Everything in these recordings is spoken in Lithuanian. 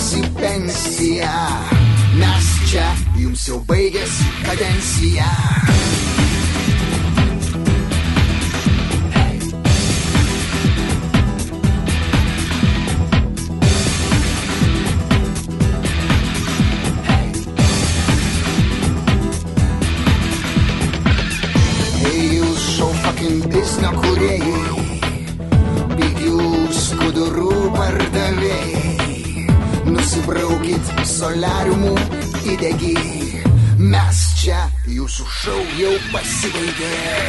prostitutas į pensiją. Mes čia jums jau baigės kadencija. Jūsų šau jau pasibaigė. Žiauri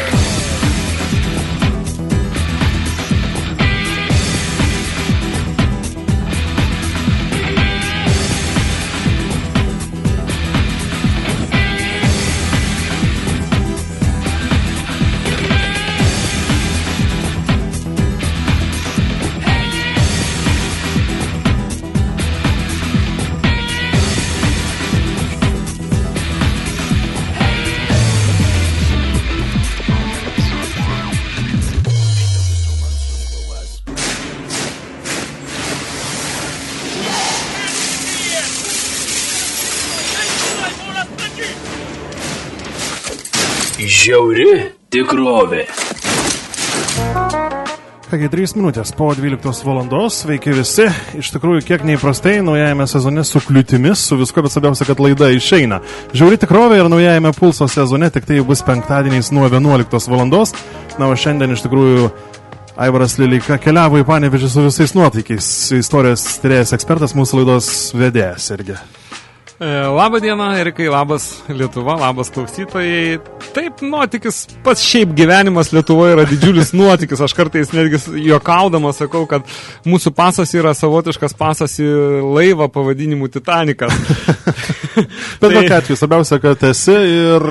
Kągi, 3 minutės po 12 valandos, sveiki visi. Iš tikrųjų, kiek neįprastai naujajame sezone su kliūtimis, su visko, bet svarbiausia, kad laida išeina. Žiauri tikrovė ir naujajame pulso sezone tik tai bus penktadieniais nuo 11 valandos. Na, o šiandien iš tikrųjų Aivaras Lilika keliavo į Panevežį su visais nuotykiais. Istorijos tyrėjas ekspertas, mūsų laidos vedėjas irgi. Labą dieną, Erikai, labas Lietuva, labas klausytojai. Taip, nuotykis, pats šiaip gyvenimas Lietuvoje yra didžiulis nuotykis. Aš kartais netgi juokaudamas sakau, kad mūsų pasas yra savotiškas pasas į laivą pavadinimu Titanikas. Bet tai... kokia atveju, svarbiausia, kad esi ir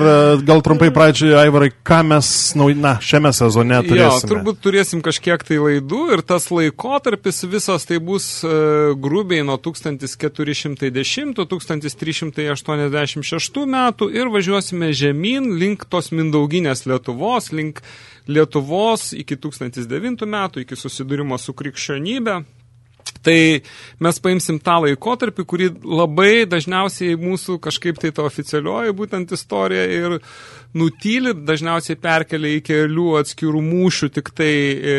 gal trumpai pradžiai, Aivarai, ką mes na, šiame sezone turėsime. Jo, turbūt turėsim kažkiek tai laidų ir tas laikotarpis visas tai bus uh, grubiai nuo 1410 1300 386 metų ir važiuosime žemyn link tos mindauginės Lietuvos, link Lietuvos iki 1009 metų, iki susidūrimo su krikščionybė. Tai mes paimsim tą laikotarpį, kurį labai dažniausiai mūsų kažkaip tai to oficialioji būtent istorija ir nutyli, dažniausiai perkelia į kelių atskirų mūšių tik tai e,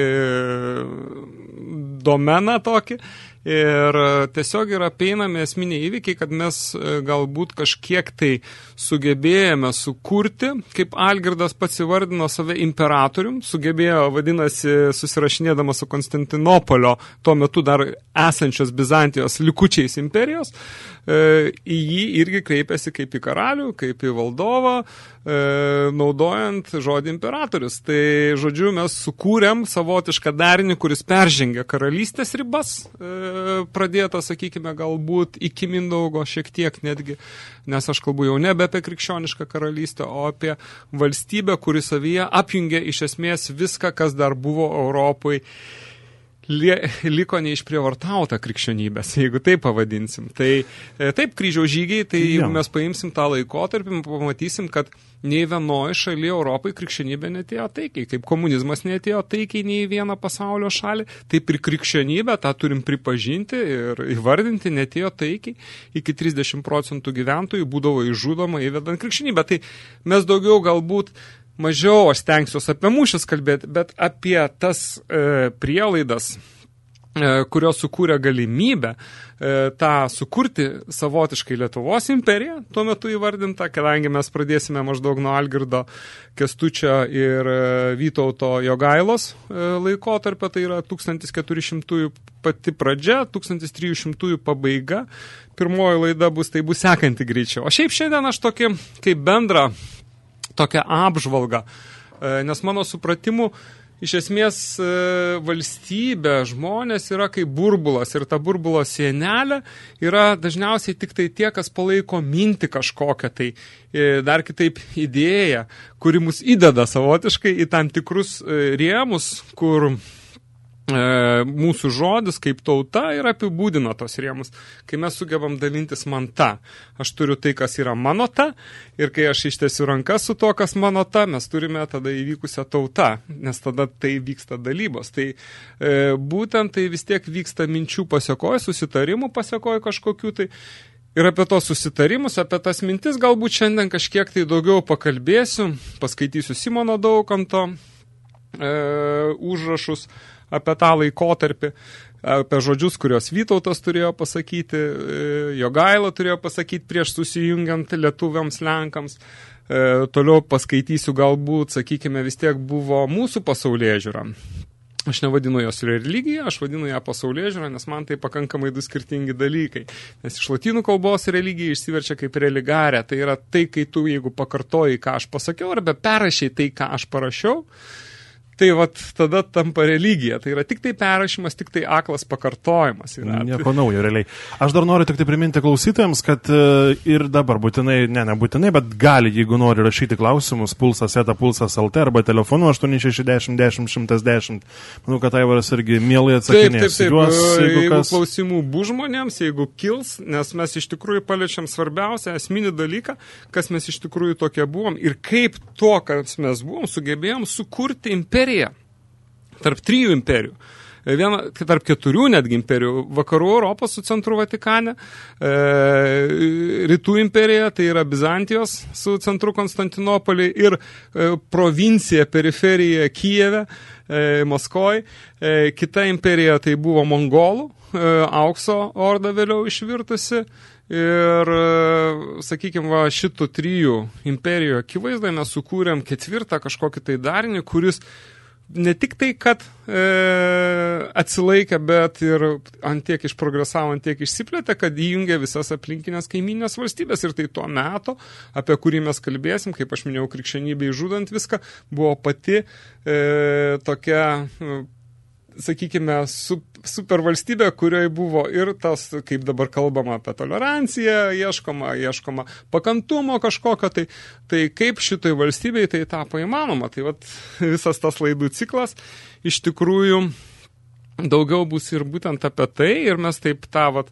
domeną tokį. Ir tiesiog yra peinami esminiai įvykiai, kad mes galbūt kažkiek tai sugebėjome sukurti, kaip Algirdas pats įvardino save imperatorium, sugebėjo, vadinasi, susirašinėdamas su Konstantinopolio tuo metu dar esančios Bizantijos likučiais imperijos, e, į jį irgi kreipiasi kaip į karalių, kaip į valdovą, e, naudojant žodį imperatorius. Tai, žodžiu, mes sukūrėm savotišką darinį, kuris peržengia karalystės ribas, e, pradėta, sakykime, galbūt iki Mindaugo šiek tiek netgi, nes aš kalbu jau nebe apie krikščionišką karalystę, o apie valstybę, kuri savyje apjungia iš esmės viską, kas dar buvo Europai lie, liko neišprievartauta krikščionybės, jeigu taip pavadinsim. Tai e, taip, kryžiaus žygiai, tai jeigu mes paimsim tą laikotarpį, pamatysim, kad nei vienoje šalyje Europai krikščionybė netėjo taikiai, kaip komunizmas netėjo taikiai nei vieną pasaulio šalį, taip ir krikščionybė, tą turim pripažinti ir įvardinti, netėjo taikiai, iki 30 procentų gyventojų būdavo išžudoma įvedant krikščionybę. Tai mes daugiau galbūt mažiau aš stengsiuosi apie mūšis kalbėti, bet apie tas e, prielaidas, e, kurios sukūrė galimybę e, tą sukurti savotiškai Lietuvos imperiją, tuo metu įvardinta, kadangi mes pradėsime maždaug nuo Algirdo Kestučio ir e, Vytauto Jogailos e, laikotarpio, tai yra 1400 pati pradžia, 1300 pabaiga, pirmoji laida bus, tai bus sekanti greičiau. O šiaip šiandien aš tokį kaip bendrą tokią apžvalgą, E, nes mano supratimu, iš esmės e, valstybė, žmonės yra kaip burbulas ir ta burbulo sienelė yra dažniausiai tik tai tie, kas palaiko minti kažkokią tai e, dar kitaip idėją, kuri mus įdeda savotiškai į tam tikrus rėmus, kur mūsų žodis kaip tauta ir apibūdina tos rėmus. Kai mes sugebam dalintis man ta, aš turiu tai, kas yra mano ta, ir kai aš ištesiu rankas su to, kas mano ta, mes turime tada įvykusią tautą, nes tada tai vyksta dalybos. Tai e, būtent tai vis tiek vyksta minčių pasiekoj, susitarimų pasiekoj kažkokių tai. Ir apie tos susitarimus, apie tas mintis galbūt šiandien kažkiek tai daugiau pakalbėsiu, paskaitysiu Simono Daukanto e, užrašus apie tą laikotarpį, apie žodžius, kuriuos Vytautas turėjo pasakyti, e, Jogaila turėjo pasakyti prieš susijungiant lietuviams, lenkams. E, toliau paskaitysiu galbūt, sakykime, vis tiek buvo mūsų pasaulyje žiūra. Aš nevadinu jos religija, aš vadinu ją pasaulyje žiūrą, nes man tai pakankamai du skirtingi dalykai. Nes iš latynų kalbos religija išsiverčia kaip religarė. Tai yra tai, kai tu, jeigu pakartoji, ką aš pasakiau, arba perrašiai tai, ką aš parašiau, tai vat tada tampa religija. Tai yra tik tai perrašymas, tik tai aklas pakartojimas. Yra. Nieko naujo, realiai. Aš dar noriu tik tai priminti klausytojams, kad e, ir dabar būtinai, ne, nebūtinai, bet gali, jeigu nori rašyti klausimus, pulsas eta pulsas LT arba telefonu 860 10 110. Manau, kad Aivaras irgi mielai Taip, taip, atsakinės. taip. Juos, jeigu jeigu jeigu kas... klausimų bus žmonėms, jeigu kils, nes mes iš tikrųjų paliečiam svarbiausią esminį dalyką, kas mes iš tikrųjų tokie buvom ir kaip to, kas mes buvom, sugebėjom sukurti imperiją tarp trijų imperijų. Viena, tarp keturių netgi imperijų. Vakarų Europos su centru Vatikane, e, Rytų imperija, tai yra Bizantijos su centru Konstantinopolį ir e, provincija, periferija Kijeve, e, Maskoj. E, kita imperija tai buvo Mongolų, e, aukso orda vėliau išvirtusi. Ir, sakykime, va, šitų trijų imperijų akivaizdoje mes sukūrėm ketvirtą kažkokį tai darinį, kuris ne tik tai, kad e, atsilaikė, bet ir antiek išprogresavo, antiek išsiplėtė, kad įjungė visas aplinkinės kaiminės valstybės. Ir tai tuo metu, apie kurį mes kalbėsim, kaip aš minėjau, krikščionybei žudant viską, buvo pati e, tokia... E, sakykime, su, super valstybė, kurioje buvo ir tas, kaip dabar kalbama apie toleranciją, ieškoma, ieškoma pakantumo kažkokio, tai, tai kaip šitoj valstybei tai tapo įmanoma. Tai vat, visas tas laidų ciklas iš tikrųjų daugiau bus ir būtent apie tai ir mes taip tą vat,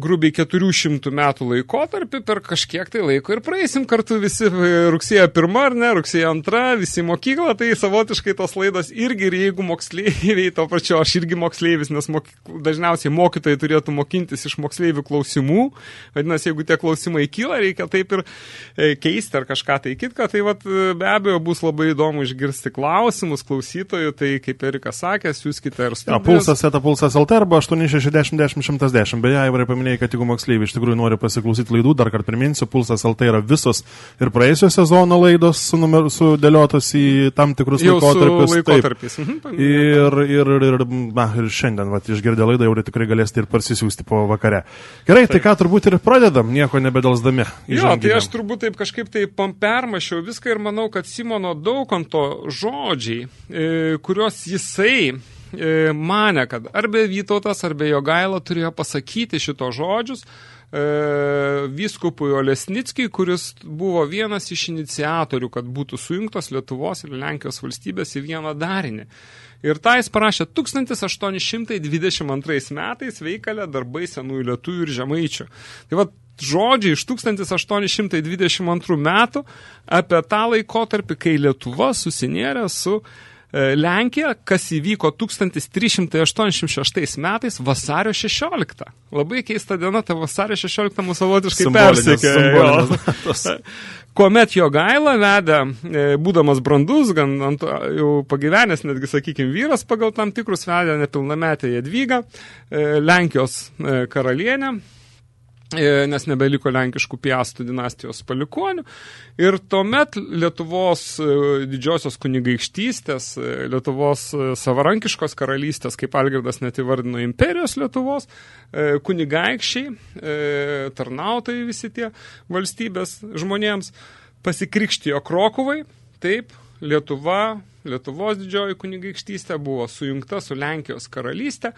grubiai 400 metų laikotarpį per kažkiek tai laiko ir praeisim kartu visi rugsėjo 1 ar ne, rugsėjo 2, visi mokykla, tai savotiškai tos laidos irgi ir jeigu moksleiviai, to pačio aš irgi moksleivis, nes mok, dažniausiai mokytojai turėtų mokintis iš moksleivių klausimų, vadinasi, jeigu tie klausimai kyla, reikia taip ir e, keisti ar kažką tai kitką, tai vat, be abejo bus labai įdomu išgirsti klausimus klausytojų, tai kaip Erikas sakė, siūskite ir Ja, pulsas eta pulsas LT arba 860 10 110. Beje, Aivarai paminėjo paminėjai, kad jeigu moksleiviai iš tikrųjų nori pasiklausyti laidų, dar kartą priminsiu, Pulsas LT yra visos ir praėjusio sezono laidos sunumer, sudėliotos į tam tikrus Jau su laikotarpius. laikotarpiais. Mhm, Taip. Ir, ir, ir, na, ir šiandien, va, išgirdę laidą, jau tikrai galėsite ir parsisiųsti po vakare. Gerai, tai ką turbūt ir pradedam, nieko nebedelsdami. Jo, tai aš turbūt taip kažkaip tai permašiau viską ir manau, kad Simono Daukanto žodžiai, e, kuriuos jisai mane, kad arba Vytautas, arba Jogaila turėjo pasakyti šito žodžius, e, vyskupui Olesnickiai, kuris buvo vienas iš iniciatorių, kad būtų sujungtos Lietuvos ir Lenkijos valstybės į vieną darinį. Ir tą jis parašė 1822 metais veikalę darbai senųjų lietuvių ir žemaičių. Tai va, žodžiai iš 1822 metų apie tą laikotarpį, kai Lietuva susinėrė su e, Lenkija, kas įvyko 1386 metais vasario 16. Labai keista diena, ta vasario 16 mūsų savotiškai persikė. Kuomet jo gaila vedė, e, būdamas brandus, gan ant, jau pagyvenęs, netgi, sakykime, vyras pagal tam tikrus vedė nepilnametę Jadvygą, e, Lenkijos e, karalienę, e, nes nebeliko lenkiškų piastų dinastijos palikonių. Ir tuomet Lietuvos e, didžiosios kunigaikštystės, e, Lietuvos e, savarankiškos karalystės, kaip Algirdas net įvardino imperijos Lietuvos, e, kunigaikščiai, e, tarnautojai visi tie valstybės žmonėms, pasikrikštijo Krokuvai, taip, Lietuva, Lietuvos didžioji kunigaikštystė buvo sujungta su Lenkijos karalystė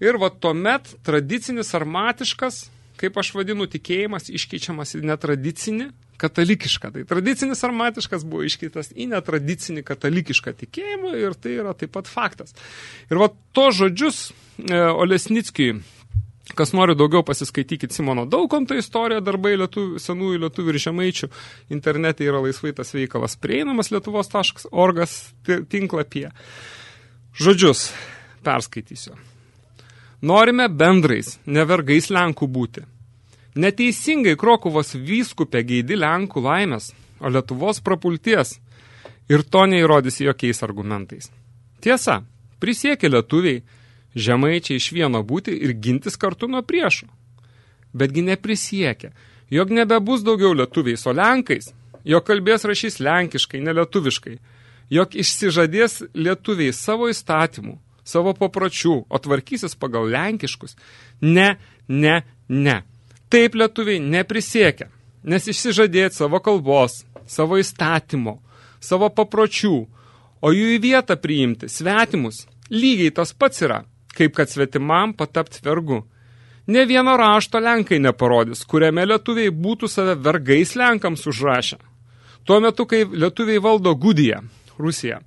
ir va tuomet tradicinis armatiškas kaip aš vadinu, tikėjimas iškeičiamas į netradicinį katalikišką. Tai tradicinis armatiškas buvo iškeitas į netradicinį katalikišką tikėjimą ir tai yra taip pat faktas. Ir va to žodžius e, Olesnickiui, kas nori daugiau pasiskaitykit Simono Daukonto istoriją, darbai lietuvių, senųjų lietuvių ir žemaičių, internete yra laisvai tas veikalas prieinamas lietuvos.orgas tinklapyje. Žodžius perskaitysiu. Norime bendrais, nevergais Lenkų būti. Neteisingai Krokuvos vyskupė geidi Lenkų laimės, o Lietuvos prapulties. Ir to neįrodysi jokiais argumentais. Tiesa, prisiekė lietuviai, žemaičiai iš vieno būti ir gintis kartu nuo priešų. Betgi neprisiekė, jog nebebus daugiau lietuviais, o lenkais, jog kalbės rašys lenkiškai, nelietuviškai, jog išsižadės lietuviai savo įstatymų, savo papročių, o tvarkysis pagal lenkiškus. Ne, ne, ne. Taip lietuviai neprisiekia, nes išsižadėti savo kalbos, savo įstatymo, savo papročių, o jų į vietą priimti svetimus lygiai tas pats yra, kaip kad svetimam patapt vergu. Ne vieno rašto lenkai neparodys, kuriame lietuviai būtų save vergais lenkams užrašę. Tuo metu, kai lietuviai valdo Gudiją, Rusiją,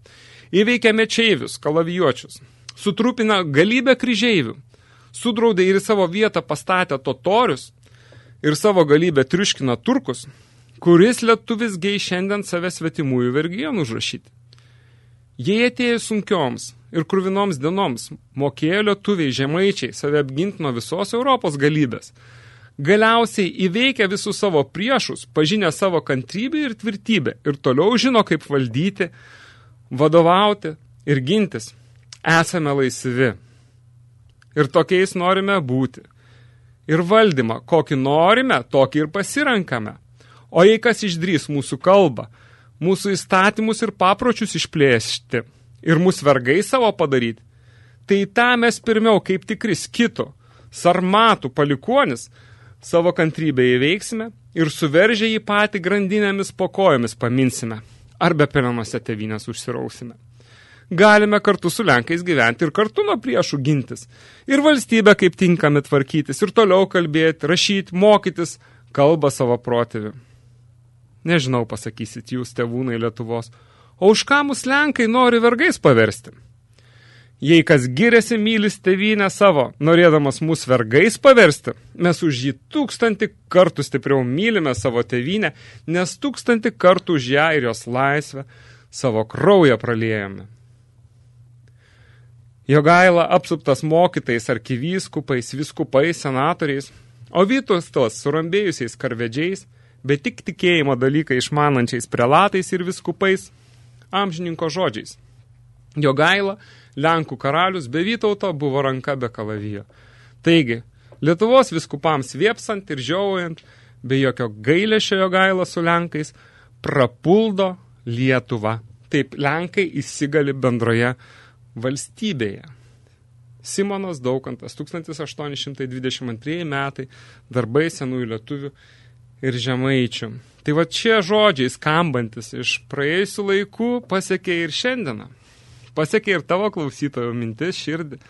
įveikia mečeivius, kalavijuočius, sutrupina galybę kryžeivių, sudraudė ir į savo vietą pastatę totorius ir savo galybę triuškina turkus, kuris lietuvis gei šiandien save svetimųjų vergijonų užrašyti. Jei atėjo sunkioms ir kruvinoms dienoms, mokėjo lietuviai žemaičiai save apginti nuo visos Europos galybės. Galiausiai įveikia visus savo priešus, pažinę savo kantrybę ir tvirtybę ir toliau žino, kaip valdyti, vadovauti ir gintis. Esame laisvi. Ir tokiais norime būti. Ir valdymą, kokį norime, tokį ir pasirenkame. O jei kas išdrys mūsų kalbą, mūsų įstatymus ir papročius išplėšti ir mūsų vergai savo padaryti, tai tą mes pirmiau kaip tikri skitų, sarmatų palikuonis, savo kantrybę įveiksime ir suveržę jį patį grandinėmis po kojomis paminsime, arba pelenose tevinės užsirausime. Galime kartu su Lenkais gyventi ir kartu nuo priešų gintis. Ir valstybę kaip tinkami tvarkytis ir toliau kalbėti, rašyti, mokytis, kalbą savo protėvį. Nežinau, pasakysit jūs, tėvūnai Lietuvos, o už ką mus Lenkai nori vergais paversti? Jei kas giriasi mylis tėvynę savo, norėdamas mus vergais paversti, mes už jį tūkstantį kartų stipriau mylime savo tėvynę, nes tūkstantį kartų už ją ir jos laisvę savo kraują praliejame. Jogaila apsuptas mokytais, arkivyskupais, viskupais, senatoriais, o Vytustas surambėjusiais karvedžiais, bet tik tikėjimo dalyką išmanančiais prelatais ir viskupais, amžininko žodžiais. Jogaila, Lenkų karalius be Vytauto buvo ranka be kalavijo. Taigi, Lietuvos viskupams viepsant ir žiaujant, be jokio gailėšiojo gailo su Lenkais, prapuldo Lietuvą. Taip Lenkai įsigali bendroje valstybėje. Simonas Daukantas, 1822 metai, darbai senųjų lietuvių ir žemaičių. Tai va čia žodžiai skambantis iš praėjusių laikų pasiekė ir šiandieną. Pasiekė ir tavo klausytojo mintis širdį.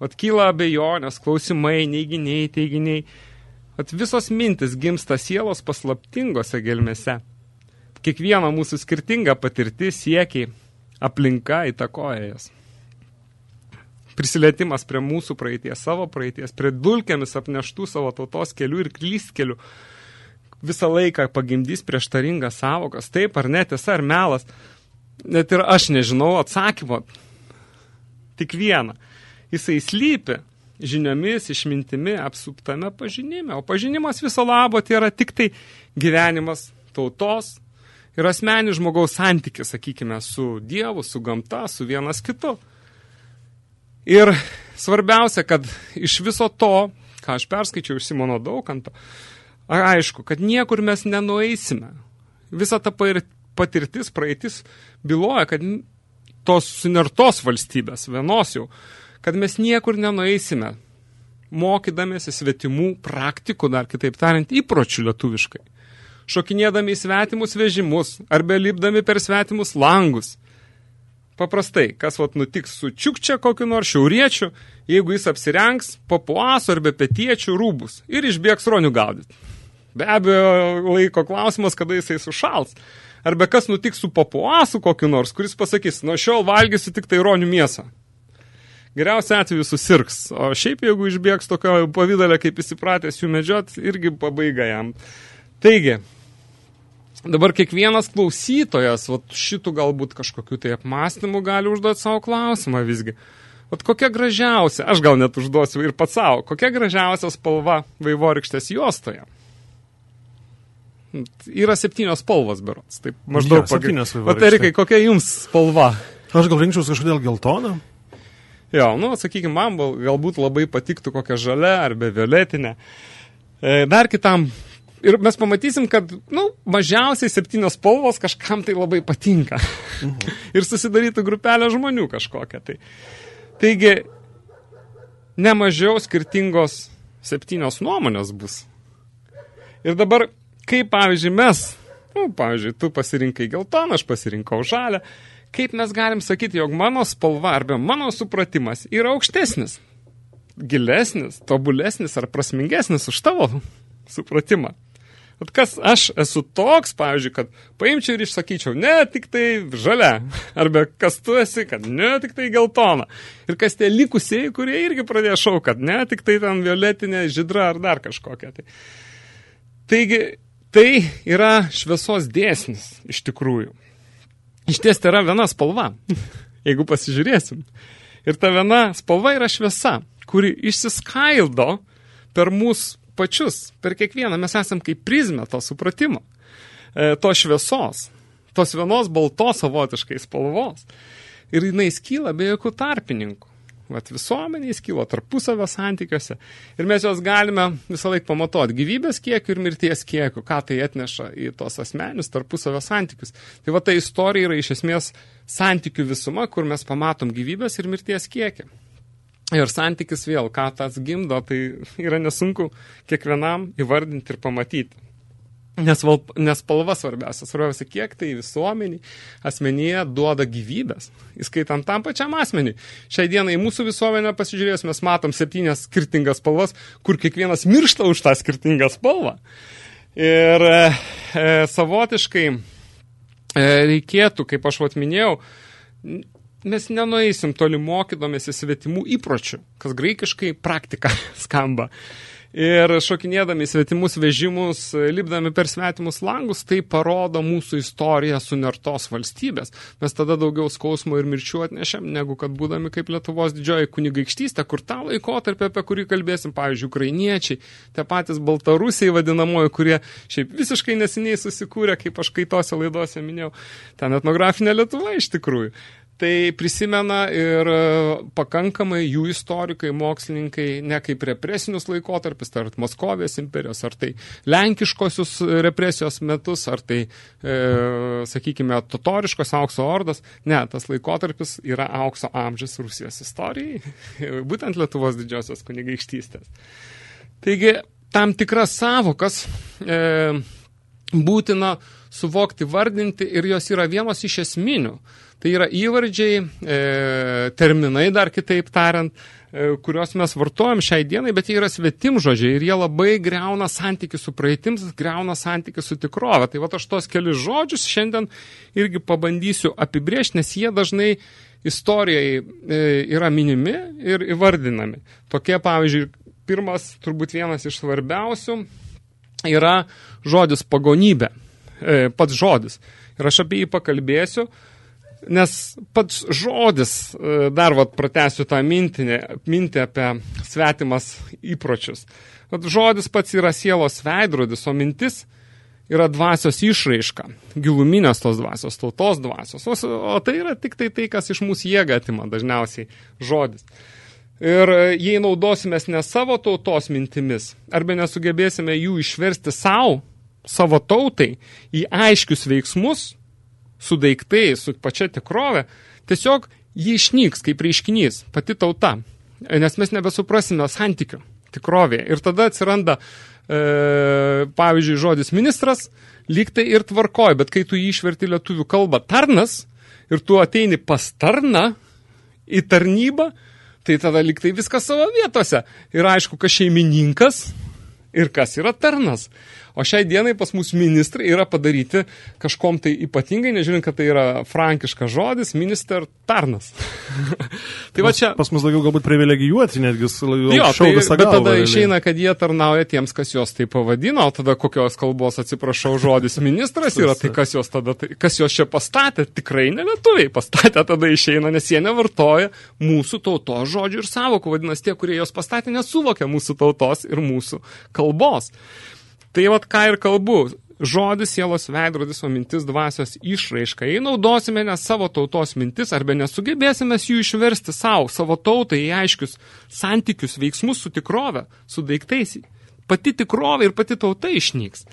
Vat kyla abejonės, klausimai, neiginiai, teiginiai. Vat visos mintis gimsta sielos paslaptingose gelmėse. Kiekviena mūsų skirtinga patirtis, siekiai, aplinka įtakoja jas prisilietimas prie mūsų praeities, savo praeities, prie dulkėmis apneštų savo tautos kelių ir klystkelių, visą laiką pagimdys prieštaringas savokas, taip ar ne, tiesa ar melas, net ir aš nežinau atsakymo, tik vieną. Jisai slypi žiniomis, išmintimi, apsuptame pažinime, o pažinimas viso labo tai yra tik tai gyvenimas tautos ir asmenis žmogaus santykis, sakykime, su Dievu, su gamta, su vienas kitu. Ir svarbiausia, kad iš viso to, ką aš perskaičiau iš Simono Daukanto, aišku, kad niekur mes nenueisime. Visa ta patirtis, praeitis byloja, kad tos sunertos valstybės, vienos jau, kad mes niekur nenueisime, mokydamėsi svetimų praktikų, dar kitaip tariant, įpročių lietuviškai. Šokinėdami į svetimus vežimus, arba lipdami per svetimus langus – Paprastai, kas vat nutiks su čiukčia kokiu nors šiauriečiu, jeigu jis apsirengs papuaso arba petiečių rūbus ir išbėgs ronių gaudyti. Be abejo, laiko klausimas, kada jisai sušals. Arba kas nutiks su papuasu kokiu nors, kuris pasakys, nuo šiol valgysiu tik tai ronių mėsą. Geriausia atveju susirgs, o šiaip jeigu išbėgs tokio pavydalę, kaip įsipratęs jų medžiot, irgi pabaiga jam. Taigi, Dabar kiekvienas klausytojas, vat, šitų galbūt kažkokių tai apmąstymų gali užduoti savo klausimą visgi. Vat kokia gražiausia, aš gal net užduosiu ir pats savo, kokia gražiausia spalva vaivorykštės juostoje? Yra septynios spalvos berots, taip maždaug. Ja, septynios vaivorykštės. Erikai, kokia jums spalva? Aš gal rinkčiaus kažkodėl geltoną. Jo, nu, sakykime, man galbūt labai patiktų kokia žalia arba violetinė. E, dar kitam Ir mes pamatysim, kad, nu, mažiausiai septynios spalvos kažkam tai labai patinka. Mhm. ir susidarytų grupelę žmonių kažkokią. Tai. Taigi, nemažiau skirtingos septynios nuomonės bus. Ir dabar, kaip pavyzdžiui mes, nu, pavyzdžiui, tu pasirinkai geltoną, aš pasirinkau žalę, kaip mes galim sakyti, jog mano spalva arba mano supratimas yra aukštesnis, gilesnis, tobulesnis ar prasmingesnis už tavo supratimą. Vat kas aš esu toks, pavyzdžiui, kad paimčiau ir išsakyčiau, ne tik tai žalia, arba kas tu esi, kad ne tik tai geltona. Ir kas tie likusieji, kurie irgi pradėjo šau, kad ne tik tai ten violetinė, žydra ar dar kažkokia. Tai. Taigi, tai yra šviesos dėsnis iš tikrųjų. Iš ties tai yra viena spalva, jeigu pasižiūrėsim. Ir ta viena spalva yra šviesa, kuri išsiskaildo per mūsų pačius, per kiekvieną mes esam kaip prizmė to supratimo, e, to šviesos, tos vienos baltos savotiškai spalvos. Ir jinai skyla be jokių tarpininkų. Vat visuomeniai skylo tarpusavio santykiuose. Ir mes jos galime visą laiką pamatuoti gyvybės kiekiu ir mirties kiekiu, ką tai atneša į tos asmenius tarpusavio santykius. Tai va ta istorija yra iš esmės santykių visuma, kur mes pamatom gyvybės ir mirties kiekį. Ir santykis vėl, ką tas gimdo, tai yra nesunku kiekvienam įvardinti ir pamatyti. Nes, val, nes spalva svarbiausia, svarbiausia, kiek tai visuomenį asmenyje duoda gyvybės, įskaitant tam pačiam asmenį. Šiai dienai mūsų visuomenę pasižiūrėjus, mes matom septynias skirtingas spalvas, kur kiekvienas miršta už tą skirtingą spalvą. Ir e, e, savotiškai e, reikėtų, kaip aš vat minėjau, mes nenueisim toli mokydamėsi svetimų įpročių, kas graikiškai praktika skamba. Ir šokinėdami svetimus vežimus, lipdami per svetimus langus, tai parodo mūsų istoriją sunertos valstybės. Mes tada daugiau skausmo ir mirčių atnešėm, negu kad būdami kaip Lietuvos didžioji kunigaikštystė, kur tą laikotarpį, apie kurį kalbėsim, pavyzdžiui, ukrainiečiai, tie patys baltarusiai vadinamoji, kurie šiaip visiškai neseniai susikūrė, kaip aš kaitose laidose minėjau, ten etnografinė Lietuva iš tikrųjų. Tai prisimena ir e, pakankamai jų istorikai, mokslininkai, ne kaip represinius laikotarpis, tai ar Maskovės imperijos, ar tai lenkiškosius represijos metus, ar tai, e, sakykime, totoriškos aukso ordas. Ne, tas laikotarpis yra aukso amžius Rusijos istorijai, būtent Lietuvos didžiosios kunigaikštystės. Taigi, tam tikras savokas e, būtina suvokti, vardinti ir jos yra vienos iš esminių. Tai yra įvardžiai, e, terminai dar kitaip tariant, e, kuriuos mes vartojam šiai dienai, bet jie yra svetimžodžiai ir jie labai greuna santykių su praeitims, greuna santykių su tikrove. Tai va aš tos kelius žodžius šiandien irgi pabandysiu apibrėžti, nes jie dažnai istorijai e, yra minimi ir įvardinami. Tokie, pavyzdžiui, pirmas, turbūt vienas iš svarbiausių, yra žodis pagonybė, e, pats žodis. Ir aš apie jį pakalbėsiu, nes pats žodis, e, dar vat pratęsiu tą mintinę, mintį apie svetimas įpročius. Vat žodis pats yra sielos veidrodis, o mintis yra dvasios išraiška, giluminės tos dvasios, tautos dvasios. O, o tai yra tik tai tai, kas iš mūsų jėga atima dažniausiai žodis. Ir jei naudosimės ne savo tautos mintimis, arba nesugebėsime jų išversti savo, savo tautai, į aiškius veiksmus, su daiktai, su pačia tikrove, tiesiog jį išnyks kaip reiškinys, pati tauta. Nes mes nebesuprasime santykių tikrovėje. Ir tada atsiranda, e, pavyzdžiui, žodis ministras, lyg tai ir tvarkoj, bet kai tu jį išverti lietuvių kalbą tarnas, ir tu ateini pas tarną į tarnybą, tai tada liktai viskas savo vietose. Ir aišku, kas šeimininkas ir kas yra tarnas. O šiai dienai pas mus ministrai yra padaryti kažkom tai ypatingai, nežiūrint, kad tai yra frankiškas žodis, minister tarnas. tai va čia... Pas mus daugiau galbūt privilegijuoti, netgi jo, tai, visą bet galvą. tada realiai. išeina, kad jie tarnauja tiems, kas juos tai pavadino, o tada kokios kalbos, atsiprašau, žodis ministras yra, tai kas juos, tada, tai, kas juos čia pastatė, tikrai ne lietuviai pastatė, tada išeina, nes jie nevartoja mūsų tautos žodžių ir savokų, vadinasi, tie, kurie juos pastatė, nesuvokia mūsų tautos ir mūsų kalbos. Tai vat ką ir kalbu, žodis sielos veidrodis, o mintis dvasios išraiška. Jei naudosime ne savo tautos mintis, arba nesugebėsime jų išversti savo, savo tautai į aiškius santykius, veiksmus su tikrove, su daiktais, pati tikrovė ir pati tauta išnyks.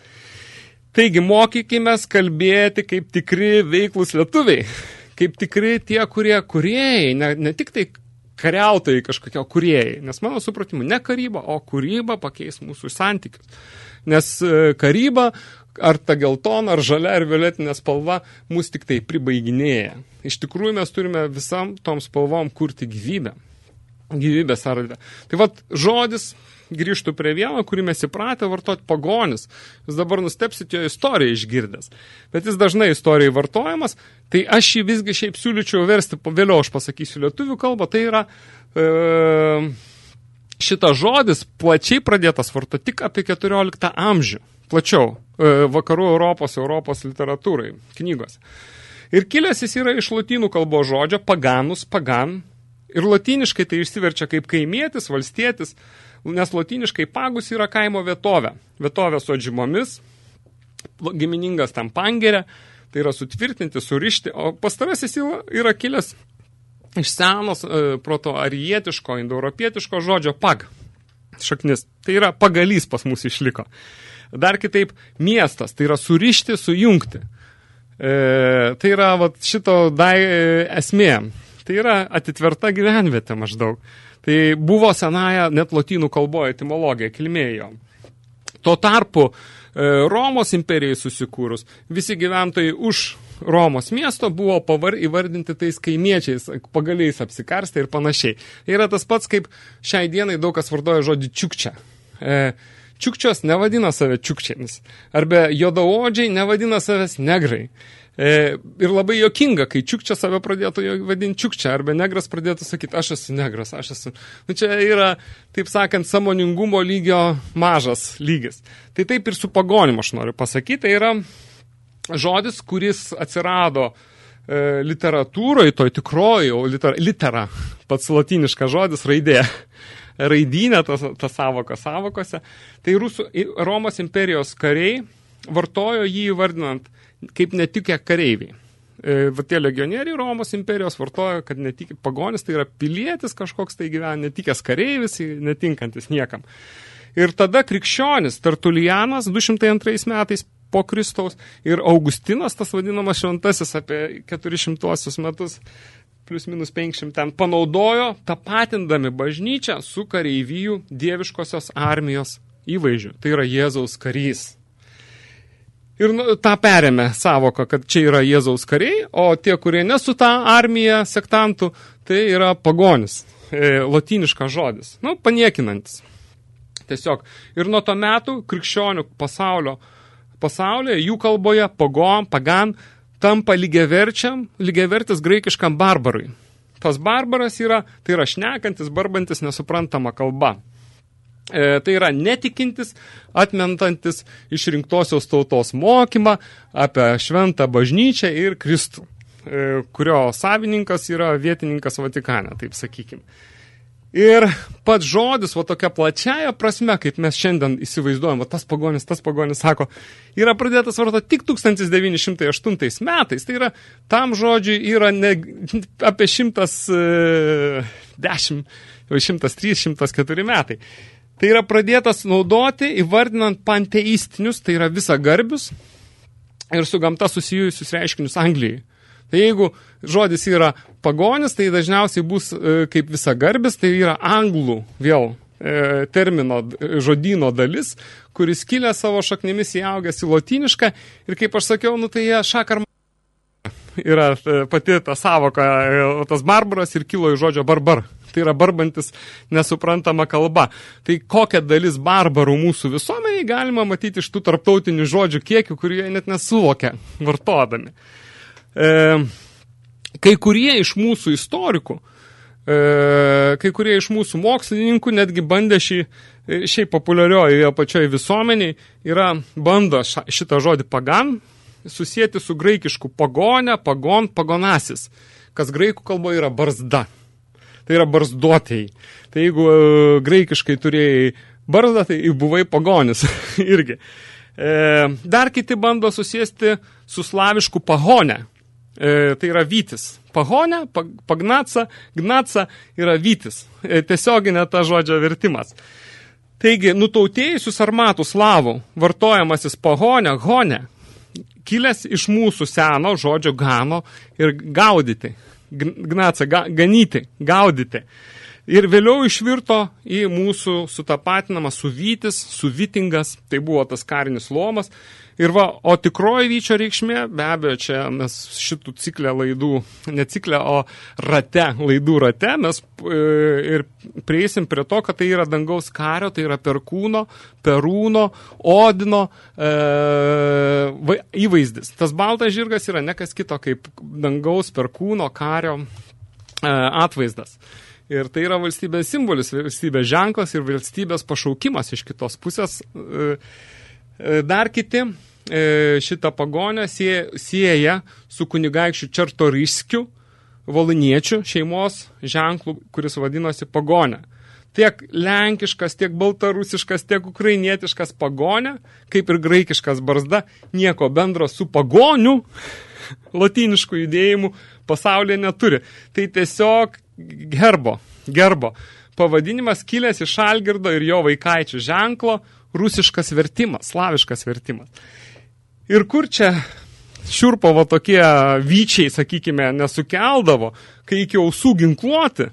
Taigi mokykime kalbėti kaip tikri veiklus lietuviai, kaip tikri tie, kurie kuriejai, ne, ne tik tai kariautojai kažkokie kuriejai, nes mano supratimu, ne karyba, o kūryba pakeis mūsų santykius nes e, karyba, ar ta geltona, ar žalia, ar violetinė spalva, mus tik tai pribaiginėja. Iš tikrųjų mes turime visam tom spalvom kurti gyvybę. Gyvybės ardvę. Tai vad žodis, grįžtų prie vieno, kurį mes įpratę vartoti pagonis. Jūs dabar nustepsit jo istoriją išgirdęs. Bet jis dažnai istorijai vartojamas, tai aš jį visgi šiaip siūlyčiau versti, vėliau aš pasakysiu lietuvių kalbą, tai yra e, šitas žodis plačiai pradėtas vartoti tik apie 14 amžių. Plačiau. E, vakarų Europos, Europos literatūrai, knygos. Ir kilęs jis yra iš latinų kalbos žodžio paganus, pagan. Ir latiniškai tai išsiverčia kaip kaimietis, valstietis, nes latiniškai pagus yra kaimo vietovė. Vietovė su atžymomis, giminingas tam pangerė, tai yra sutvirtinti, surišti, o pastarasis yra kilęs iš senos e, proto arietiško, indoeuropietiško žodžio pag šaknis. Tai yra pagalys pas mus išliko. Dar kitaip miestas, tai yra surišti, sujungti. E, tai yra vat, šito dai e, esmė. Tai yra atitverta gyvenvietė maždaug. Tai buvo senaja net lotynų kalboje etimologija, kilmėjo. Tuo tarpu e, Romos imperijai susikūrus, visi gyventojai už Romos miesto buvo pavar įvardinti tais kaimiečiais, pagaliais apsikarstę ir panašiai. Yra tas pats, kaip šiai dienai daug kas vartoja žodį čiukčia. E, čiukčios nevadina save čiukčiamis. Arba jodaodžiai nevadina savęs negrai. E, ir labai jokinga, kai čiukčia save pradėtų vadinti čiukčia, arba negras pradėtų sakyti, aš esu negras, aš esu. Nu, čia yra, taip sakant, samoningumo lygio mažas lygis. Tai taip ir su pagonimu aš noriu pasakyti, tai yra žodis, kuris atsirado e, literatūroje, toj tikroji, o liter, litera, pats latiniškas žodis, raidė, raidynė, tas, tas savoka savokose, tai Rusų, Romos imperijos kariai vartojo jį vardinant kaip netikę kareiviai. E, va tie legionieriai Romos imperijos vartojo, kad netik, pagonis tai yra pilietis kažkoks tai gyvena, netikęs kareivis, netinkantis niekam. Ir tada krikščionis Tertulianas 202 metais po Kristaus ir Augustinas, tas vadinamas šventasis apie 400 metus, plus minus 500 ten, panaudojo tapatindami bažnyčią su kareivijų dieviškosios armijos įvaizdžiu. Tai yra Jėzaus karys. Ir nu, tą perėmė savoką, kad čia yra Jėzaus kariai, o tie, kurie nesu tą armiją sektantų, tai yra pagonis, e, lotyniškas žodis, nu, paniekinantis. Tiesiog. Ir nuo to metų krikščionių pasaulio, pasaulyje, jų kalboje, pagon, pagan, tampa lygiaverčiam, lygiavertis graikiškam barbarui. Tas barbaras yra, tai yra šnekantis, barbantis nesuprantama kalba. E, tai yra netikintis, atmentantis išrinktosios tautos mokymą apie šventą bažnyčią ir Kristų, e, kurio savininkas yra vietininkas Vatikane, taip sakykim. Ir pats žodis, va tokia plačiaja prasme, kaip mes šiandien įsivaizduojam, va tas pagonis, tas pagonis sako, yra pradėtas vartoti tik 1908 metais. Tai yra, tam žodžiui yra ne, apie 110, 103, 104 metai. Tai yra pradėtas naudoti įvardinant panteistinius, tai yra visa garbius ir su gamta susijusius reiškinius Anglijai. Tai jeigu žodis yra pagonis, tai dažniausiai bus e, kaip visa garbis, tai yra anglų vėl e, termino žodino dalis, kuris kilė savo šaknimis įaugęs į lotynišką ir kaip aš sakiau, nu tai jie šakar yra e, pati ta savoka, tas barbaras ir kilo iš žodžio barbar tai yra barbantis nesuprantama kalba. Tai kokią dalis barbarų mūsų visuomeniai galima matyti iš tų tarptautinių žodžių kiekių, kurie net nesuvokia vartodami. E, kai kurie iš mūsų istorikų, e, kai kurie iš mūsų mokslininkų netgi bandė šį, šiai populiarioje pačioje visuomeniai, yra bando šitą žodį pagan susijęti su graikišku pagonė, pagon, pagonasis, kas graikų kalboje yra barzda tai yra barzduotėjai. Tai jeigu e, graikiškai turėjai barzdą, tai buvai pagonis irgi. E, dar kiti bando susėsti su slavišku pahonė. E, tai yra vytis. Pahonė, pagnaca, gnaca yra vytis. E, tiesioginė ta žodžio vertimas. Taigi, nutautėjusius armatų slavų vartojamasis pahonė, honė, kilęs iš mūsų seno žodžio gano ir gaudyti gnaca, ga, ganyti, gaudyti. Ir vėliau išvirto į mūsų sutapatinamą suvytis, suvitingas, tai buvo tas karinis lomas. Ir va, o tikroji vyčio reikšmė, be abejo, čia mes šitų ciklę laidų, ne ciklę, o rate, laidų rate, mes e, ir prieisim prie to, kad tai yra dangaus kario, tai yra perkūno, perūno, odino e, va, įvaizdis. Tas baltas žirgas yra nekas kito kaip dangaus perkūno kario e, atvaizdas. Ir tai yra valstybės simbolis, valstybės ženklas ir valstybės pašaukimas iš kitos pusės. E, e, dar kiti šitą pagonę sieja su kunigaikščiu Čartoriskiu, Voluniečių šeimos ženklų, kuris vadinosi pagonė. Tiek lenkiškas, tiek baltarusiškas, tiek ukrainietiškas pagonė, kaip ir graikiškas barzda, nieko bendro su pagoniu, latiniškų judėjimų pasaulyje neturi. Tai tiesiog gerbo, gerbo. Pavadinimas kilęs iš Algirdo ir jo vaikaičių ženklo, rusiškas vertimas, slaviškas vertimas. Ir kur čia šiurpovo tokie vyčiai, sakykime, nesukeldavo, kai iki ausų ginkluoti,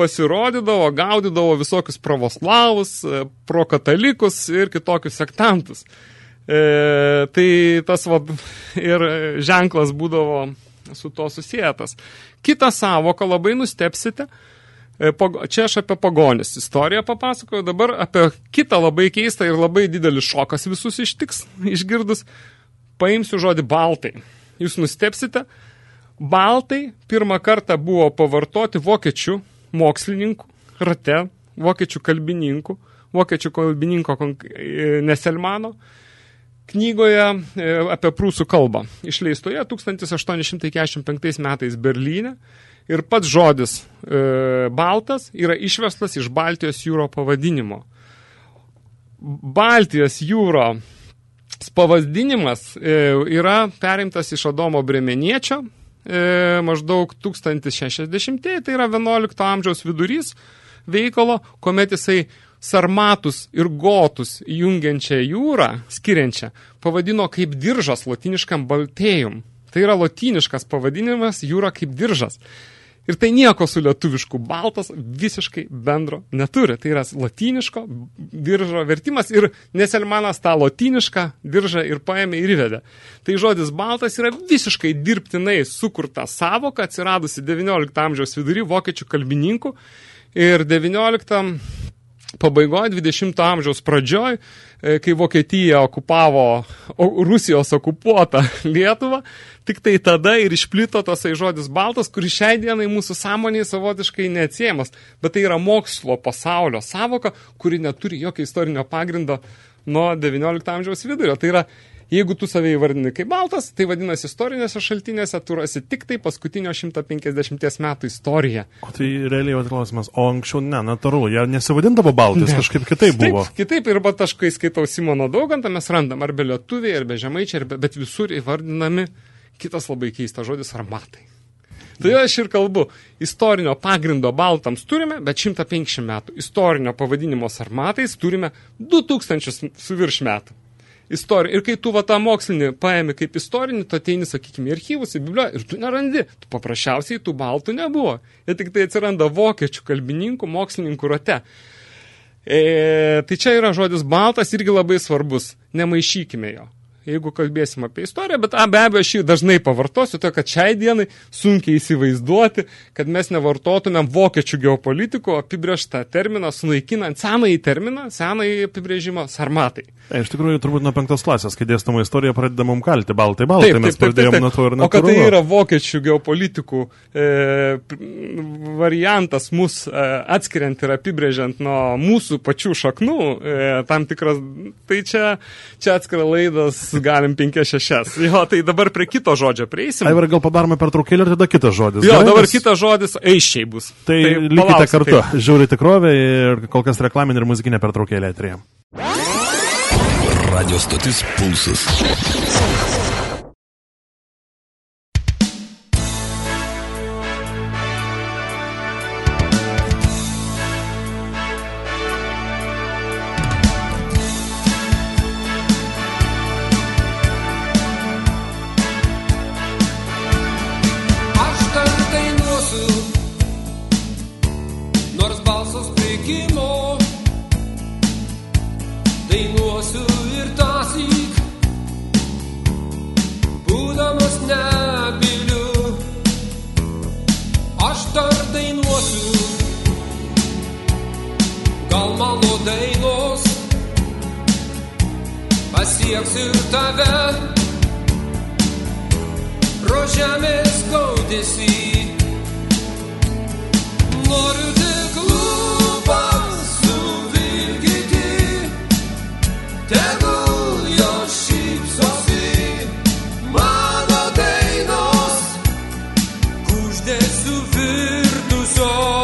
pasirodydavo, gaudydavo visokius pravoslavus, e, prokatalikus ir kitokius sektantus. E, tai tas va, ir ženklas būdavo su to susijęs. Kita savoka labai nustepsite. E, čia aš apie pagonis istoriją papasakoju, dabar apie kitą labai keistą ir labai didelis šokas visus ištiks, išgirdus. Paimsiu žodį baltai. Jūs nustepsite, baltai pirmą kartą buvo pavartoti vokiečių mokslininkų rate, vokiečių kalbininkų, vokiečių kalbininko e, Neselmano, knygoje e, apie prūsų kalbą, išleistoje 1845 metais Berlyne. Ir pats žodis e, baltas yra išvestas iš Baltijos jūro pavadinimo. Baltijos jūro pavadinimas e, yra perimtas iš Adomo Bremeniečio, e, maždaug 1060, tai yra 11 amžiaus vidurys veikalo, kuomet jisai sarmatus ir gotus jungiančią jūrą, skiriančią, pavadino kaip diržas latiniškam baltėjum. Tai yra latiniškas pavadinimas jūra kaip diržas. Ir tai nieko su lietuvišku baltas visiškai bendro neturi. Tai yra latiniško diržo vertimas ir Neselmanas tą latinišką diržą ir paėmė ir įvedė. Tai žodis baltas yra visiškai dirbtinai sukurta savoka, atsiradusi 19 amžiaus vidury vokiečių kalbininkų ir 19 pabaigoje 20 amžiaus pradžioj, e, kai Vokietija okupavo Rusijos okupuotą Lietuvą, tik tai tada ir išplito tasai žodis baltas, kuris šiai dienai mūsų sąmonėje savotiškai neatsiemas, bet tai yra mokslo pasaulio savoka, kuri neturi jokio istorinio pagrindo nuo 19 amžiaus vidurio. Tai yra Jeigu tu save įvardini kaip baltas, tai vadinasi istorinėse šaltinėse tu rasi tik tai paskutinio 150 metų istoriją. O tai realiai jau klausimas, o anksčiau ne, natūralu, jie nesivadindavo baltais, ne. kažkaip kitaip buvo. Taip, kitaip ir bet aš, kai skaitau Simono Daugantą, mes randam arba lietuviai, arba žemaičiai, arba, bet visur įvardinami kitas labai keistas žodis armatai. Tai aš ir kalbu, istorinio pagrindo baltams turime, bet 150 metų. Istorinio pavadinimo sarmatais turime 2000 su virš metų istoriją. Ir kai tu va tą mokslinį paėmė kaip istorinį, tu ateini, sakykime, į archyvus, į biblioteką ir tu nerandi. Tu paprasčiausiai tų baltų nebuvo. Ir tik tai atsiranda vokiečių kalbininkų, mokslininkų rate. E, tai čia yra žodis baltas irgi labai svarbus. Nemaišykime jo jeigu kalbėsim apie istoriją, bet a, be abejo aš jį dažnai pavartosiu, to kad šiai dienai sunkiai įsivaizduoti, kad mes nevartotumėm vokiečių geopolitikų apibrieštą terminą, sunaikinant senąjį terminą, senąjį apibrėžimą sarmatai. E, iš tikrųjų, turbūt nuo penktos klasės, kai dėstama istorija, pradedam mum kalti baltai, baltai, taip, mes taip, pradėjom nuo to ir to. O kad tai yra vokiečių geopolitikų e, variantas mus e, atskiriant ir apibrėžiant nuo mūsų pačių šaknų, e, tam tikras, tai čia, čia atskira laidas galim 5-6. Jo, tai dabar prie kito žodžio prieisim. Aivar, gal padarome pertraukėlį ir tada kitas žodis. Jo, Gerai, dabar nes... kitas žodis aiščiai bus. Tai, tai likite palauks, kartu, kaip... žiūri tikrovę ir kol kas reklaminė ir muzikinė pertraukėlė atrėjom. Radio stotis Pulsas. de subir dos olhos.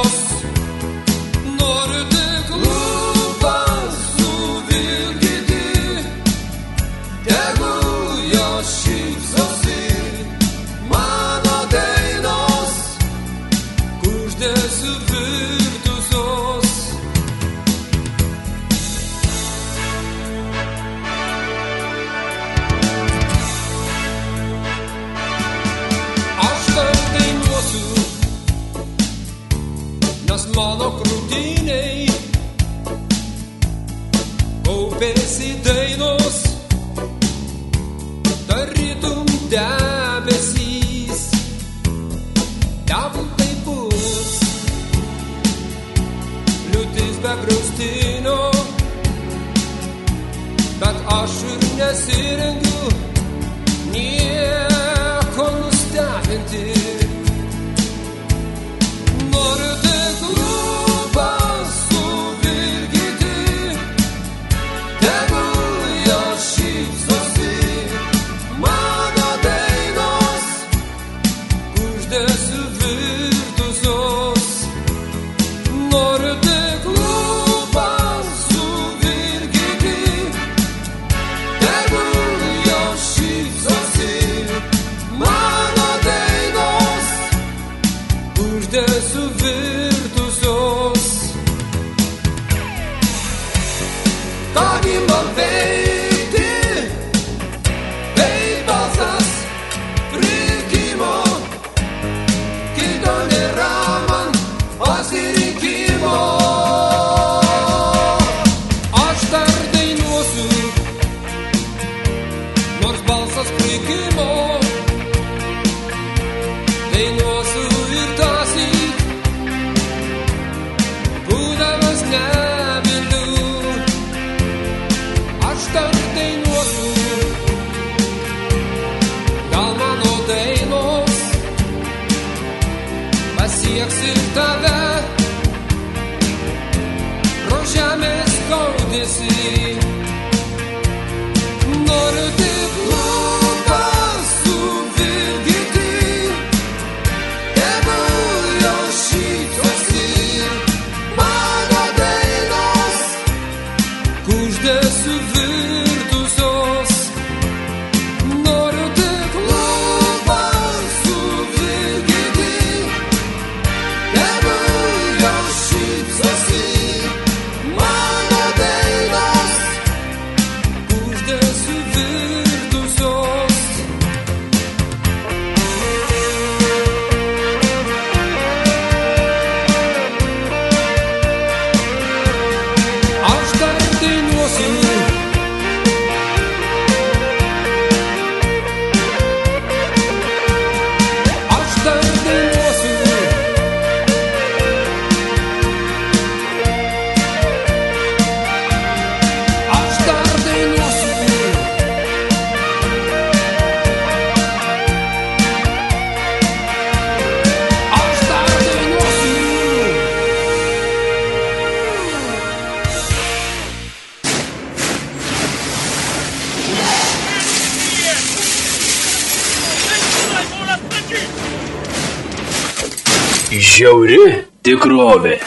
Žiauri tikrovė.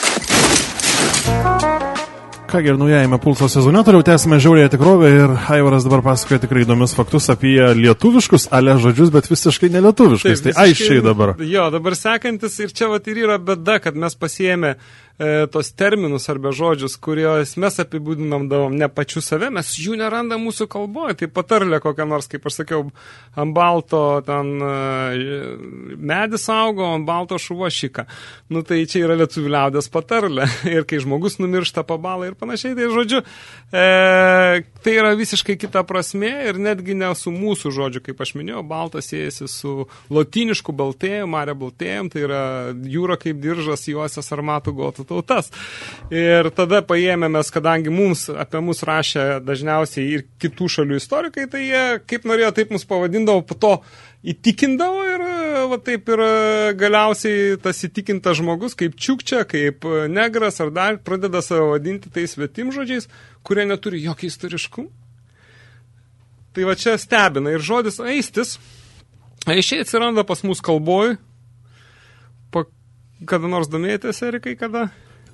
Kągi ir naujajame pulso sezone toliau tęsime žiaurėje tikrovę ir Aivaras dabar pasakoja tikrai įdomius faktus apie lietuviškus ale žodžius, bet visiškai nelietuviškus. Tai visiškai- aiškiai dabar. Jo, dabar sekantis ir čia vat ir yra bėda, kad mes pasiėmė e, tos terminus arba žodžius, kuriuos mes apibūdinam davom ne pačių save, mes jų nerandam mūsų kalboje. Tai patarlė kokią nors, kaip aš sakiau, ant balto ten e, medis augo, ant balto šuvo šika. Nu tai čia yra lietuvių liaudės patarlė. Ir kai žmogus numiršta pabala ir panašiai, tai žodžiu, e, tai yra visiškai kita prasme ir netgi ne su mūsų žodžiu, kaip aš minėjau, baltas siejasi su lotinišku baltėjum, marė baltėjum, tai yra jūra kaip diržas, juosės ar matų gotų tautas. Ir tada paėmėmės, kadangi mums apie mus rašė dažniausiai ir kitų šalių istorikai, tai jie kaip norėjo, taip mus pavadindavo, po to įtikindavo ir va taip ir galiausiai tas įtikintas žmogus kaip čiukčia, kaip negras ar dar pradeda save vadinti tais svetimžodžiais, kurie neturi jokio istoriškumų. Tai va čia stebina ir žodis aistis, aišiai atsiranda pas mus kalboj, kada nors domėjotės, Erikai, kada?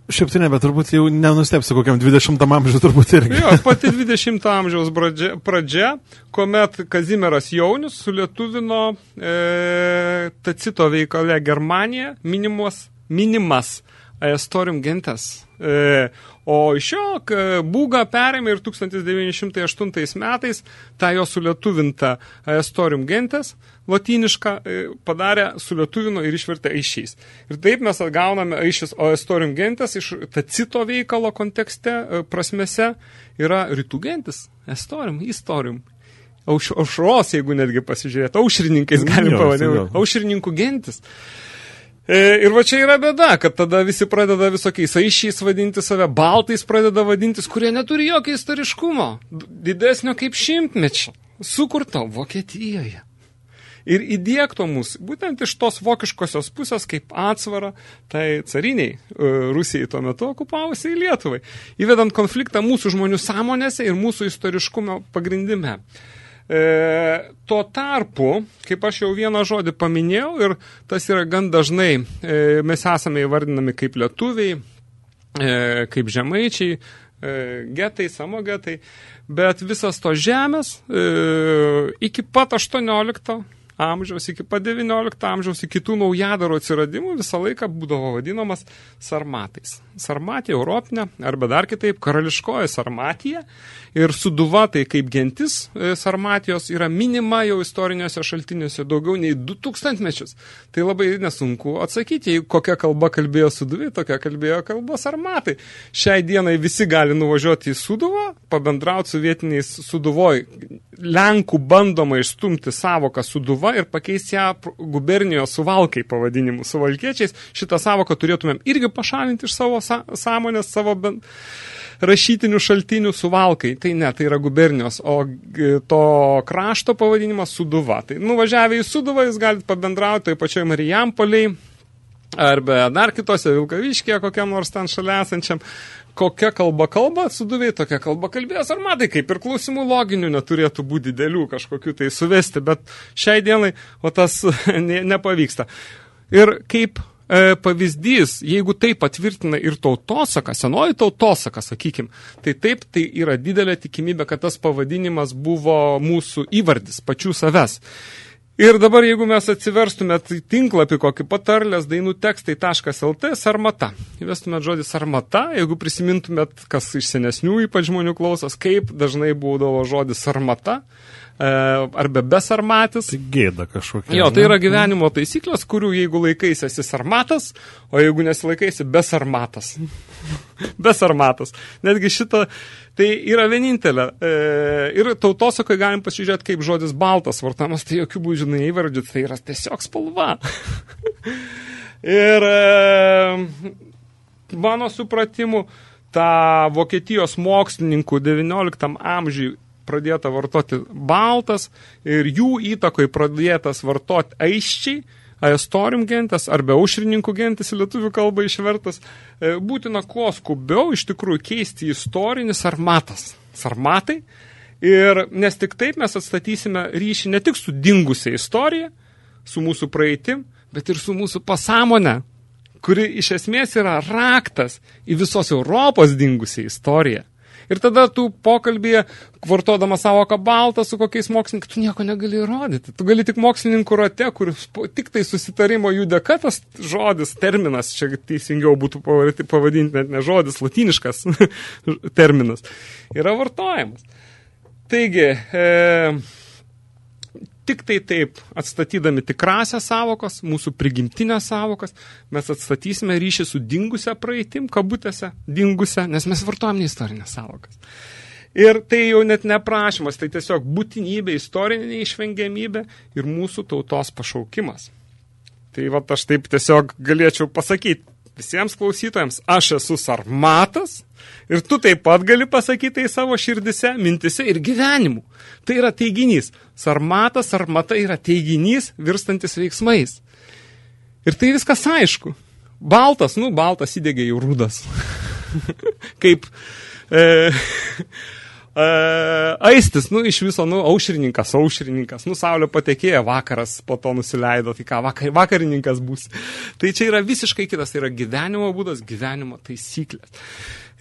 Šiaip tai ne, bet turbūt jau nenustepsiu, kokiam 20 amžiui turbūt irgi. Jo, pati 20 amžiaus pradžia, pradžia kuomet Kazimieras Jaunius sulietuvino e, Tacito veikale Germanija minimas, minimas Aestorium gentes. E, o iš jo būgą perėmė ir 1908 metais tą jo sulietuvintą Aestorium gentes, lotynišką, e, padarė, sulietuvino ir išvertė aišiais. Ir taip mes atgauname aišis Aestorium gentes iš Tacito veikalo kontekste, e, prasmėse, yra rytų gentis, Aestorium, Historium. Auš, aušros, jeigu netgi pasižiūrėt, aušrininkais galim Jo, pavadinti, aušrininkų gentis. E, Ir va čia yra bėda, kad tada visi pradeda visokiais aišiais vadinti save, baltais pradeda vadintis, kurie neturi jokio istoriškumo, didesnio kaip šimtmečio, sukurto Vokietijoje. Ir įdėkto mus būtent iš tos vokiškosios pusės kaip atsvara tai cariniai e, Rusijai tuo metu okupavusiai Lietuvai, įvedant konfliktą mūsų žmonių sąmonėse ir mūsų istoriškumo pagrindime. E, tuo tarpu, kaip aš jau vieną žodį paminėjau, ir tas yra gan dažnai, e, mes esame įvardinami kaip lietuviai, e, kaip žemaičiai, e, getai, samogetai, bet visas to žemės e, iki pat 18 amžiaus, iki pat 19 amžiaus, iki tų naujadaro atsiradimų visą laiką būdavo vadinamas sarmatais. Sarmatija Europinė, arba dar kitaip, karališkoji Sarmatija. Ir suduva tai kaip gentis e, Sarmatijos yra minima jau istoriniuose šaltiniuose daugiau nei 2000 mečius. Tai labai nesunku atsakyti, jei kokia kalba kalbėjo suduvi, tokia kalbėjo kalba Sarmatai. Šiai dienai visi gali nuvažiuoti į suduvą, pabendrauti su vietiniais suduvoj. Lenkų bandoma išstumti savoką suduva ir pakeisti ją gubernijos suvalkai pavadinimu suvalkiečiais. Šitą savoką turėtumėm irgi pašalinti iš savo sa sąmonės, savo ben rašytinių šaltinių suvalkai. Tai ne, tai yra gubernijos, o to krašto pavadinimas Suduva. Tai nuvažiavę į Suduvą jūs galite pabendrauti toj pačioj Marijampoliai, arba dar kitose Vilkaviškėje, kokiam nors ten šalia esančiam, kokia kalba kalba, suduviai tokia kalba kalbės, ar matai, kaip ir klausimų loginių neturėtų būti didelių kažkokių tai suvesti, bet šiai dienai o tas ne, nepavyksta. Ir kaip e, pavyzdys, jeigu tai patvirtina ir tautosaka, senoji tautosaka, sakykim, tai taip, tai yra didelė tikimybė, kad tas pavadinimas buvo mūsų įvardis, pačių savęs. Ir dabar, jeigu mes atsiverstumėt į tinklapį kokį patarlės dainų tekstai.lt sarmata. Įvestumėt žodį sarmata, jeigu prisimintumėt, kas iš senesnių ypač žmonių klausos, kaip dažnai būdavo žodis sarmata arba besarmatis. Tai gėda kažkokia. Jo, tai yra gyvenimo taisyklės, kurių jeigu laikaisi esi sarmatas, o jeigu nesilaikaisi besarmatas. besarmatas. Netgi šito, tai yra vienintelė. E, ir tautosakai galim pasižiūrėti, kaip žodis baltas vartamas, tai jokių būdų neįvardžiu, tai yra tiesiog spalva. ir e, mano supratimu, tą Vokietijos mokslininkų 19 amžiui pradėta vartoti baltas ir jų įtakoj pradėtas vartoti aiščiai, aestorim gentas arba aušrininkų gentis į lietuvių kalbą išvertas, e, būtina kuo skubiau iš tikrųjų keisti istorinį sarmatas. Sarmatai. Ir nes tik taip mes atstatysime ryšį ne tik su dingusia istorija, su mūsų praeitim, bet ir su mūsų pasąmonė, kuri iš esmės yra raktas į visos Europos dingusią istoriją. Ir tada tu pokalbėje, vartodama savo kabaltą su kokiais mokslininkais, tu nieko negali įrodyti. Tu gali tik mokslininkų rate, kur tik tai susitarimo jų dėka tas žodis, terminas, čia teisingiau būtų pavadinti net ne žodis, latiniškas terminas, yra vartojamas. Taigi, e, tik tai taip, atstatydami tikrasią savokos, mūsų prigimtinės savokos, mes atstatysime ryšį su dingusią praeitim, kabutėse, dingusią, nes mes vartojam ne istorinės savokas. Ir tai jau net neprašymas, tai tiesiog būtinybė, istorinė neišvengiamybė ir mūsų tautos pašaukimas. Tai va aš taip tiesiog galėčiau pasakyti visiems klausytojams, aš esu sarmatas ir tu taip pat gali pasakyti tai savo širdise, mintise ir gyvenimu. Tai yra teiginys. Sarmatas, sarmata yra teiginys virstantis veiksmais. Ir tai viskas aišku. Baltas, nu, baltas įdegė jau rudas. Kaip e, aistis, nu, iš viso, nu, aušrininkas, aušrininkas, nu, saulė patekėjo, vakaras po to nusileido, tai ką, vakar, vakarininkas bus. Tai čia yra visiškai kitas, tai yra gyvenimo būdas, gyvenimo taisyklės.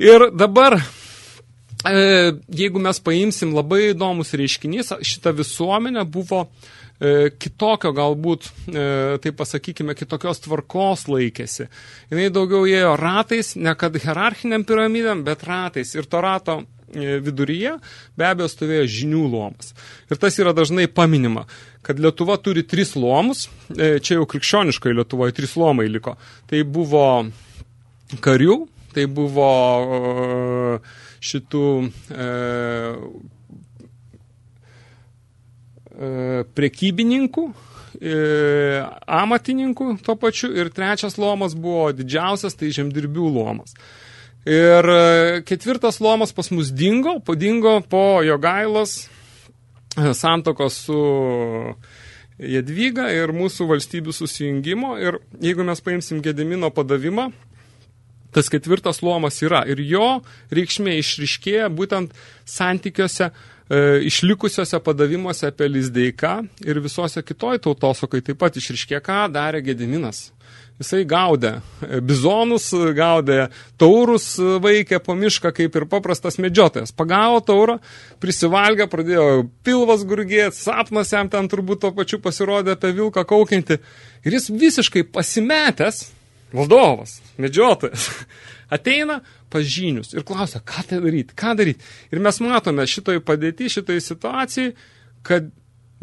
Ir dabar e, jeigu mes paimsim labai įdomus reiškinys, šita visuomenė buvo e, kitokio galbūt, e, tai pasakykime, kitokios tvarkos laikėsi. Jis daugiau ėjo ratais, ne kad hierarchiniam piramidėm, bet ratais. Ir to rato viduryje be abejo stovėjo žinių luomas. Ir tas yra dažnai paminima, kad Lietuva turi tris luomus, e, čia jau krikščioniškai Lietuvoje trys luomai liko. Tai buvo karių, tai buvo e, šitų e, e, prekybininkų, e, amatininkų to pačiu ir trečias lomas buvo didžiausias, tai žemdirbių lomas. Ir e, ketvirtas lomas pas mus dingo, padingo po Jogailos e, santokos su Jadvyga ir mūsų valstybių susijungimo. Ir jeigu mes paimsim Gedimino padavimą, tas ketvirtas luomas yra ir jo reikšmė išriškėja būtent santykiuose, e, išlikusiuose padavimuose apie Lizdeiką ir visose kitoj tautosokai taip pat išriškė, ką darė Gediminas. Jisai gaudė e, bizonus, gaudė taurus, e, vaikė po mišką kaip ir paprastas medžiotojas. Pagavo taurą, prisivalgė, pradėjo pilvas gurgėti, sapnas jam ten turbūt to pačiu pasirodė apie vilką kaukinti. Ir jis visiškai pasimetęs, valdovas, medžiotojas, ateina pas žinius ir klausia, ką tai daryti, ką daryti. Ir mes matome šitoj padėti, šitoj situacijai, kad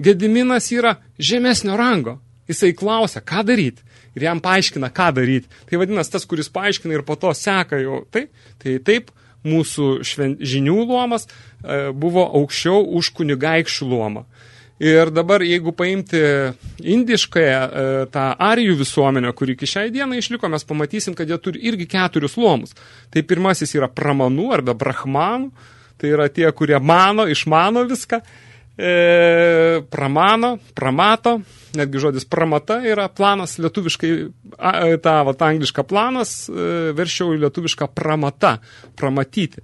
Gediminas yra žemesnio rango. Jisai klausia, ką daryti. Ir jam paaiškina, ką daryti. Tai vadinasi, tas, kuris paaiškina ir po to seka jau. Tai, tai taip, mūsų šven, žinių luomas e, buvo aukščiau už kunigaikščių luomą. Ir dabar, jeigu paimti indiškąją e, tą arijų visuomenę, kuri iki šiai dienai išliko, mes pamatysim, kad jie turi irgi keturius luomus. Tai pirmasis yra pramanų arba brahmanų, tai yra tie, kurie mano, išmano viską. E, pramano, pramato, netgi žodis pramata yra planas lietuviškai, a, e, ta vat, angliška planas, e, veršiau į lietuvišką pramata, pramatyti.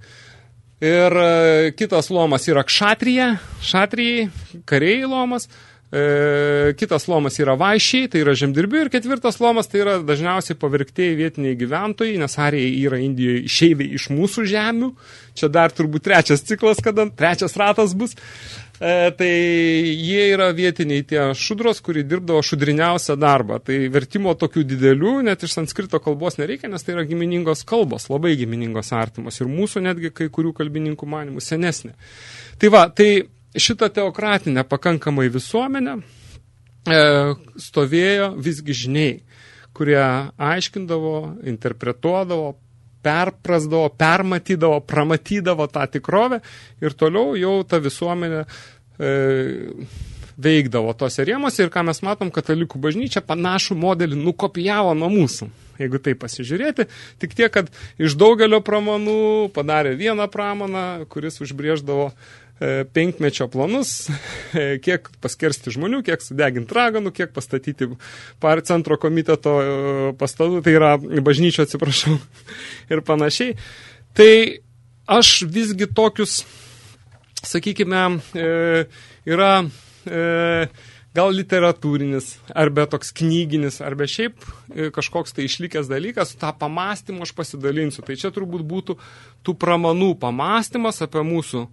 Ir e, kitas lomas yra kšatrija, šatrijai, kariai lomas, e, kitas lomas yra vaišiai, tai yra žemdirbių. Ir ketvirtas lomas tai yra dažniausiai pavirktieji vietiniai gyventojai, nes arijai yra Indijoje išeiviai iš mūsų žemių, čia dar turbūt trečias ciklas, kada trečias ratas bus, e, tai jie yra vietiniai tie šudros, kuri dirbdavo šudriniausią darbą. Tai vertimo tokių didelių, net iš sanskrito kalbos nereikia, nes tai yra giminingos kalbos, labai giminingos artimos. Ir mūsų netgi kai kurių kalbininkų manimų senesnė. Tai va, tai šitą teokratinę pakankamai visuomenę e, stovėjo visgi žiniai, kurie aiškindavo, interpretuodavo, perprasdavo, permatydavo, pramatydavo tą tikrovę ir toliau jau ta visuomenė e, veikdavo tose rėmose ir ką mes matom, katalikų bažnyčia panašų modelį nukopijavo nuo mūsų. Jeigu tai pasižiūrėti, tik tiek, kad iš daugelio pramanų padarė vieną pramaną, kuris užbrėždavo penkmečio planus, e, kiek paskersti žmonių, kiek sudeginti raganų, kiek pastatyti par centro komiteto e, pastatų, tai yra bažnyčio, atsiprašau, ir panašiai. Tai aš visgi tokius, sakykime, e, yra e, gal literatūrinis, arba toks knyginis, arba šiaip e, kažkoks tai išlikęs dalykas, tą pamastymą aš pasidalinsiu. Tai čia turbūt būtų tų pramanų pamastymas apie mūsų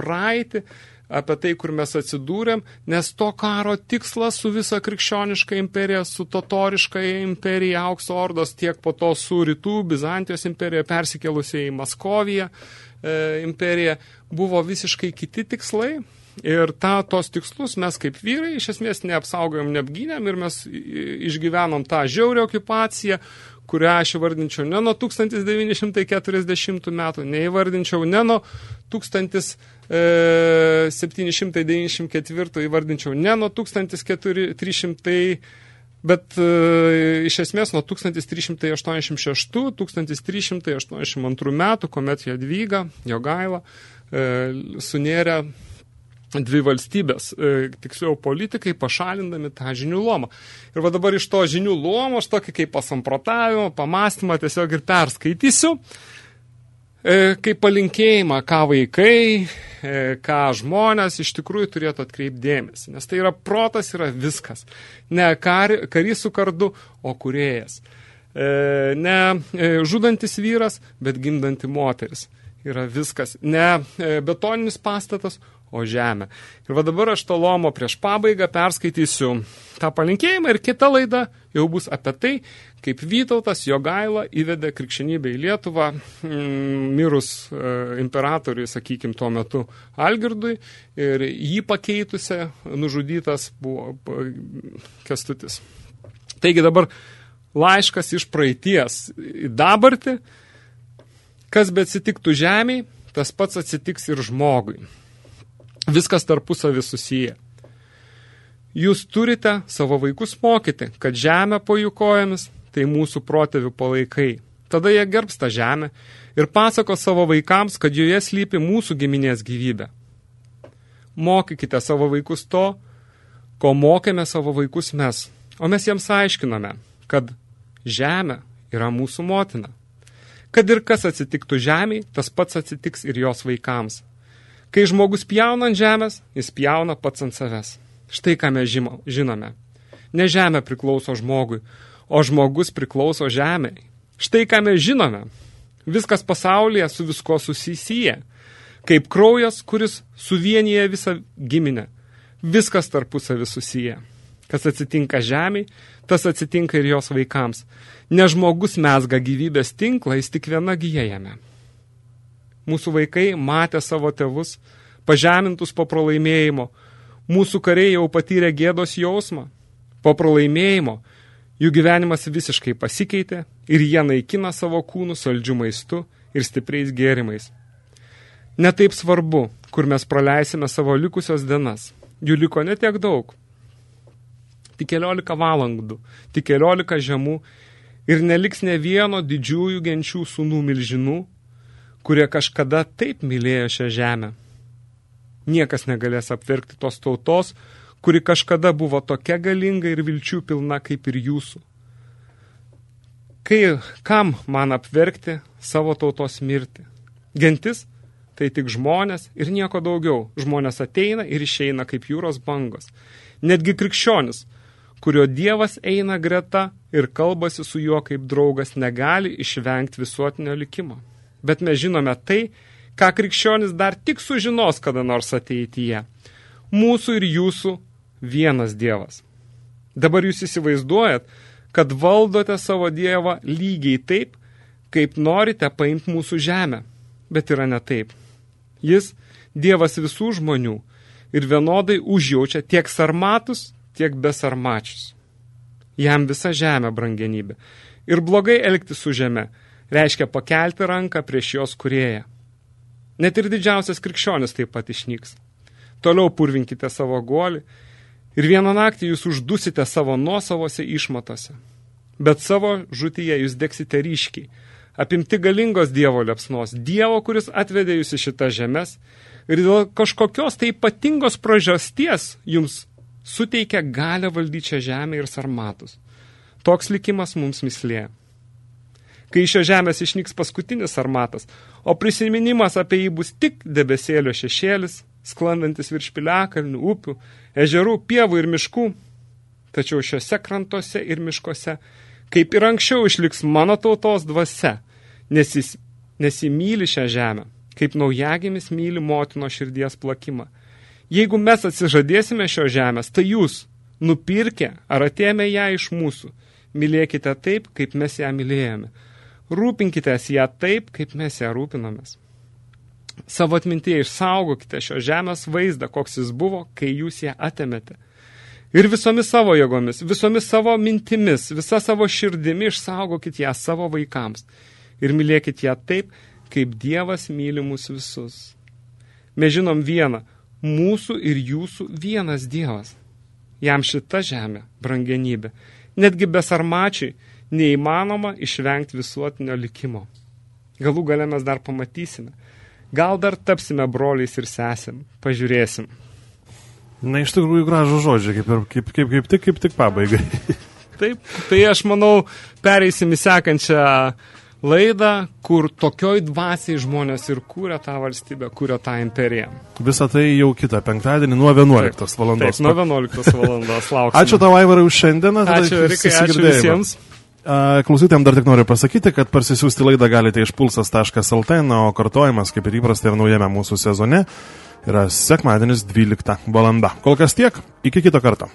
praeitį, apie tai, kur mes atsidūrėm, nes to karo tikslas su visa krikščioniška imperija, su totoriška imperija, aukso ordos, tiek po to su rytų Bizantijos imperija persikėlusiai į Maskoviją e, imperiją, buvo visiškai kiti tikslai. Ir tą, tos tikslus mes kaip vyrai iš esmės neapsaugojom, neapgynėm ir mes išgyvenom tą žiaurią okupaciją, kurią aš įvardinčiau ne nuo 1940 metų, neįvardinčiau ne nuo 1794, įvardinčiau ne nuo 1300, bet e, iš esmės nuo 1386-1382 metų, kuomet Jadvyga, Jogaila, e, sunėrė dvi valstybės, e, tiksliau politikai, pašalindami tą žinių lomą. Ir va dabar iš to žinių lomo aš tokį kaip pasamprotavimą, pamastymą tiesiog ir perskaitysiu, e, kaip palinkėjimą, ką vaikai, e, ką žmonės iš tikrųjų turėtų atkreipdėmėsi. Nes tai yra protas, yra viskas. Ne kar, karys su kardu, o kurėjas. Ne žudantis vyras, bet gimdanti moteris yra viskas. Ne betoninis pastatas, o žemę. Ir va dabar aš to lomo prieš pabaigą perskaitysiu tą palinkėjimą ir kita laida jau bus apie tai, kaip Vytautas Jogaila įvedė krikščionybę į Lietuvą, mm, mirus e, imperatoriui, sakykim, tuo metu Algirdui ir jį pakeitusią nužudytas buvo Kestutis. Taigi dabar laiškas iš praeities į dabartį, kas bet atsitiktų žemiai, tas pats atsitiks ir žmogui. Viskas tarpusavį susiję. Jūs turite savo vaikus mokyti, kad žemė po jų kojomis tai mūsų protėvių palaikai. Tada jie gerbs tą žemę ir pasako savo vaikams, kad joje slypi mūsų giminės gyvybė. Mokykite savo vaikus to, ko mokėme savo vaikus mes, o mes jiems aiškiname, kad žemė yra mūsų motina. Kad ir kas atsitiktų žemiai, tas pats atsitiks ir jos vaikams. Kai žmogus pjauna ant žemės, jis pjauna pats ant savęs. Štai ką mes žinome. Ne žemė priklauso žmogui, o žmogus priklauso žemei. Štai ką mes žinome. Viskas pasaulyje su visko susisyje. Kaip kraujas, kuris suvienyje visą giminę. Viskas tarpusavį susiję. Kas atsitinka žemiai, tas atsitinka ir jos vaikams. Ne žmogus mesga gyvybės tinklą, jis tik viena gyjėjame. Mūsų vaikai matė savo tėvus, pažemintus po pralaimėjimo. Mūsų kariai jau patyrė gėdos jausmą. Po pralaimėjimo jų gyvenimas visiškai pasikeitė ir jie naikina savo kūnų saldžių maistu ir stipriais gėrimais. Netaip svarbu, kur mes praleisime savo likusios dienas. Jų liko netiek daug. Tik keliolika valandų, tik keliolika žemų ir neliks ne vieno didžiųjų genčių sūnų milžinų, kurie kažkada taip mylėjo šią žemę. Niekas negalės apverkti tos tautos, kuri kažkada buvo tokia galinga ir vilčių pilna kaip ir jūsų. Kai kam man apverkti savo tautos mirti? Gentis tai tik žmonės ir nieko daugiau. Žmonės ateina ir išeina kaip jūros bangos. Netgi krikščionis, kurio dievas eina greta ir kalbasi su juo kaip draugas, negali išvengti visuotinio likimo. Bet mes žinome tai, ką krikščionis dar tik sužinos kada nors ateityje. Mūsų ir jūsų vienas dievas. Dabar jūs įsivaizduojat, kad valdote savo dievą lygiai taip, kaip norite paimti mūsų žemę. Bet yra ne taip. Jis dievas visų žmonių ir vienodai užjaučia tiek sarmatus, tiek besarmačius. Jam visa žemė brangenybė. Ir blogai elgti su žeme reiškia pakelti ranką prieš jos kurėją. Net ir didžiausias krikščionis taip pat išnyks. Toliau purvinkite savo guolį ir vieną naktį jūs uždusite savo nuosavose išmatose. Bet savo žutyje jūs deksite ryškiai, apimti galingos Dievo liepsnos, Dievo, kuris atvedė jūs į šitą žemės ir dėl kažkokios tai ypatingos prožasties jums suteikia galę valdyti šią žemę ir sarmatus. Toks likimas mums mislė. Kai iš šio žemės išnyks paskutinis sarmatas, o prisiminimas apie jį bus tik debesėlio šešėlis, sklandantis virš piliakalnių, upių, ežerų, pievų ir miškų, tačiau šiuose krantuose ir miškuose, kaip ir anksčiau išliks mano tautos dvasia, nes jis nesimyli šią žemę, kaip naujagimis myli motino širdies plakimą. Jeigu mes atsižadėsime šio žemės, tai jūs, nupirkę ar atėmę ją iš mūsų, mylėkite taip, kaip mes ją mylėjome. Rūpinkitės ją taip, kaip mes ją rūpinomės. Savo atmintyje išsaugokite šio žemės vaizdą, koks jis buvo, kai jūs ją atėmėte. Ir visomis savo jėgomis, visomis savo mintimis, visa savo širdimi išsaugokit ją savo vaikams. Ir mylėkit ją taip, kaip Dievas myli mus visus. Mes žinom vieną, mūsų ir jūsų vienas Dievas. Jam šita žemė, brangenybė, netgi besarmačiai, neįmanoma išvengti visuotinio likimo. Galų gale mes dar pamatysime. Gal dar tapsime broliais ir sesėm. Pažiūrėsim. Na, iš tikrųjų gražų žodžiai, kaip, ir, kaip, kaip, kaip tik, kaip tik pabaigai. Taip, tai aš manau, pereisim į sekančią laidą, kur tokioj dvasiai žmonės ir kūrė tą valstybę, kūrė tą imperiją. Visą tai jau kitą penktadienį nuo 11 Taip, valandos. nuo 11 valandos lauksime. Ačiū tau, Aivarai, už šiandieną. Ačiū, Rikai, ačiū visiems. Klausytėm dar tik noriu pasakyti, kad parsisiųsti laidą galite iš pulsas.lt, na, o kartojimas, kaip ir įprasta ir naujame mūsų sezone, yra sekmadienis 12 valanda. Kol kas tiek, iki kito karto.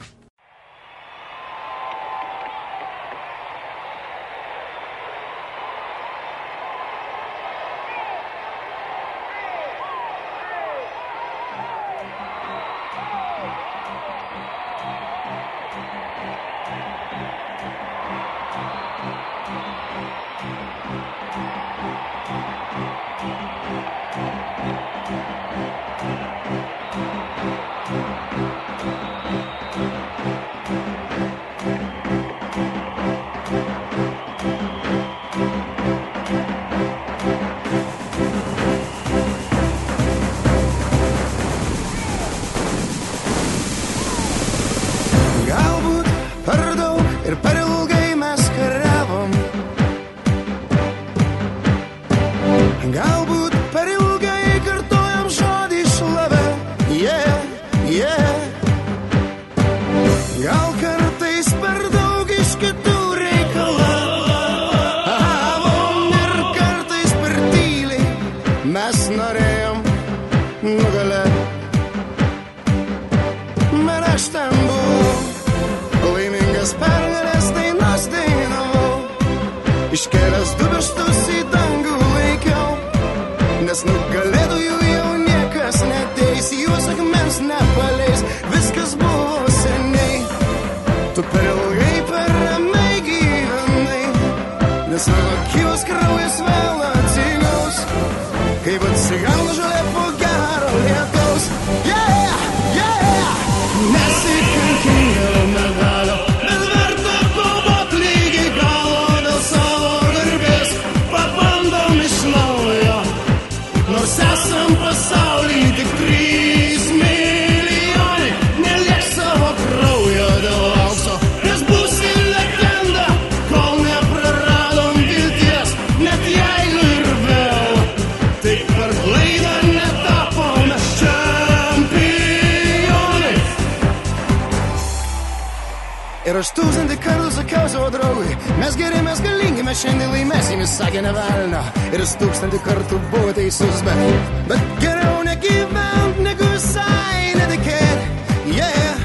Ir aš tūkstantį kartų sakiau savo draugui, mes geri, mes galingi, mes šiandien laimėsim, jis sakė nevelno. Ir jis tūkstantį kartų buvo teisus, bet, bet geriau negyvent negu visai netikėt. Yeah.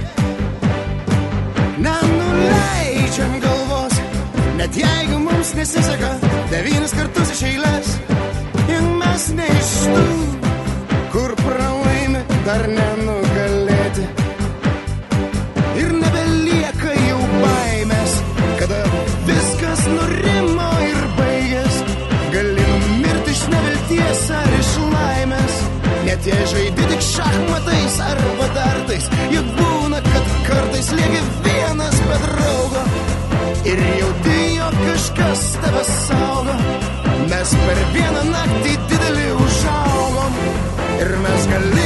Nenuleidžiam galvos, net jeigu mums nesiseka. kartais, juk būna, kad kartais lieki vienas be draugo ir jauti, jog kažkas tave saugo. Mes per vieną naktį didelį užaugom ir mes galime.